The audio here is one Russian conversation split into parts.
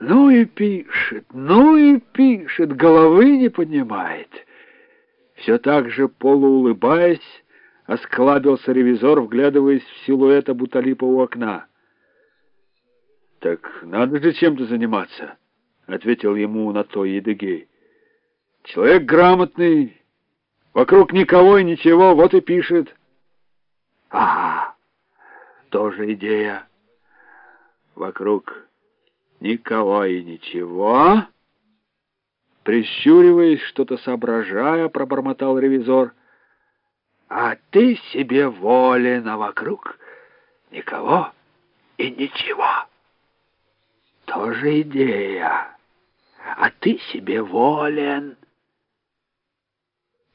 Ну и пишет, ну и пишет, головы не поднимает. Все так же полуулыбаясь, осклабился ревизор, вглядываясь в силуэт Абуталипа у окна. «Так надо же чем-то заниматься», — ответил ему на то Едыгей. «Человек грамотный, вокруг никого и ничего, вот и пишет». «Ага, тоже идея. Вокруг никого и ничего». Прищуриваясь, что-то соображая, пробормотал ревизор. «А ты себе волен, а вокруг никого и ничего». Тоже идея. А ты себе волен.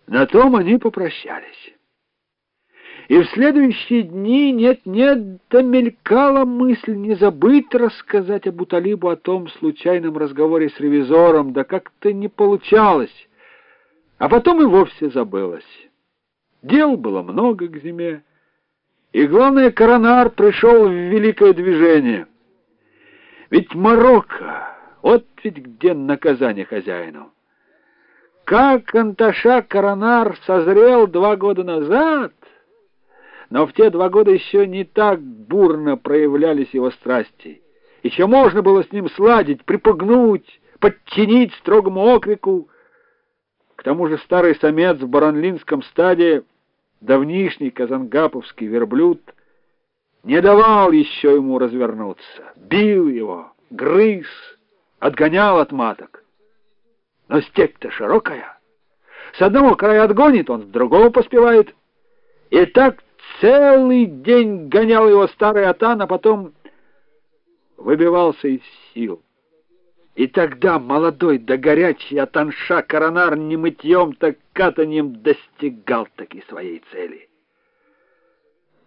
На том они попрощались. И в следующие дни нет-нет, да мелькала мысль не забыть рассказать Абу Талибу о том случайном разговоре с ревизором, да как-то не получалось. А потом и вовсе забылось. Дел было много к зиме, и, главное, коронар пришел в великое движение — ведь Марокко, вот ведь где наказание хозяину. Как Анташа Коронар созрел два года назад, но в те два года еще не так бурно проявлялись его страсти. Еще можно было с ним сладить, припугнуть, подчинить строгому окрику. К тому же старый самец в баранлинском стаде, давнишний казангаповский верблюд — не давал еще ему развернуться, бил его, грыз, отгонял от маток. Но степь-то широкая. С одного края отгонит, он с другого поспевает. И так целый день гонял его старый атан, а потом выбивался из сил. И тогда молодой да горячий атанша коронар не мытьем, так катанием достигал таки своей цели.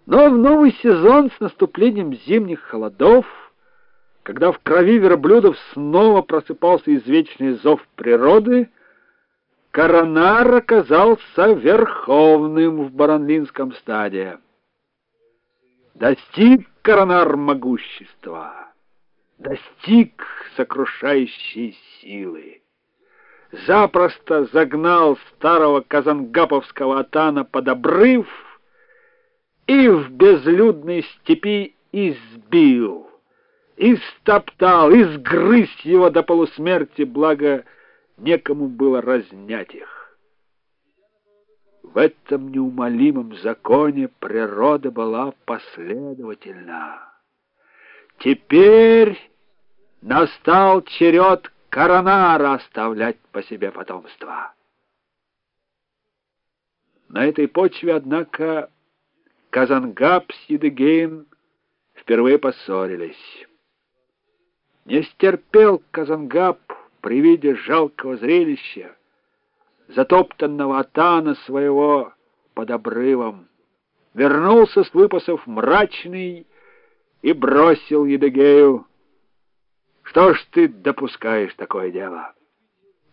Но в новый сезон с наступлением зимних холодов, когда в крови верблюдов снова просыпался извечный зов природы, Коронар оказался верховным в Баранлинском стаде. Достиг Коронар могущества, достиг сокрушающей силы. Запросто загнал старого казангаповского атана под обрыв — и в безлюдной степи избил, истоптал, изгрыз его до полусмерти, благо некому было разнять их. В этом неумолимом законе природа была последовательна. Теперь настал черед коронара оставлять по себе потомство. На этой почве, однако, Казангаб с Юдыгеем впервые поссорились. Не стерпел Казангаб при виде жалкого зрелища, затоптанного атана своего под обрывом. Вернулся с выпасов мрачный и бросил Едыгею. Что ж ты допускаешь такое дело?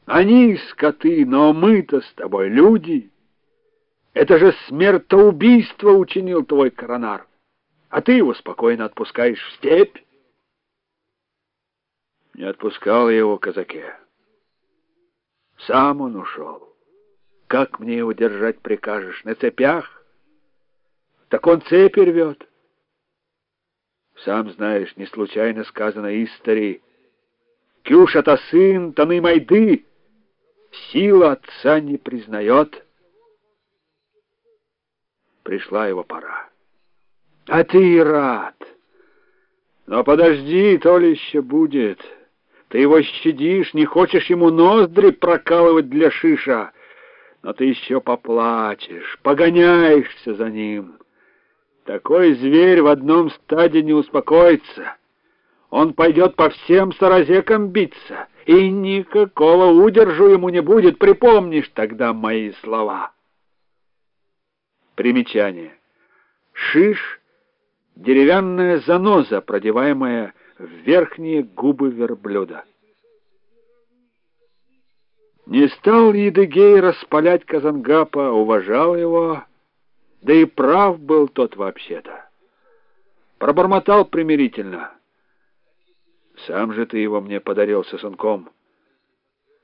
Они скоты, но мы-то с тобой люди — это же смертоубийство учинил твой коронар, а ты его спокойно отпускаешь в степь. Не отпускал его казаке. Сам он ушел. Как мне его держать прикажешь? На цепях? Так он цепи рвет. Сам знаешь, не случайно сказано истори. Кюша-то сын, таны майды, сила отца не признает пришла его пора. А ты рад. Но подожди, то ли еще будет. Ты его щадишь, не хочешь ему ноздри прокалывать для шиша, но ты еще поплачешь, погоняешься за ним. Такой зверь в одном стаде не успокоится. Он пойдет по всем саразекам биться, и никакого удержу ему не будет, припомнишь тогда мои слова». Примечание. Шиш — деревянная заноза, продеваемая в верхние губы верблюда. Не стал Едыгей распалять Казангапа, уважал его, да и прав был тот вообще-то. Пробормотал примирительно. Сам же ты его мне подарил сосунком.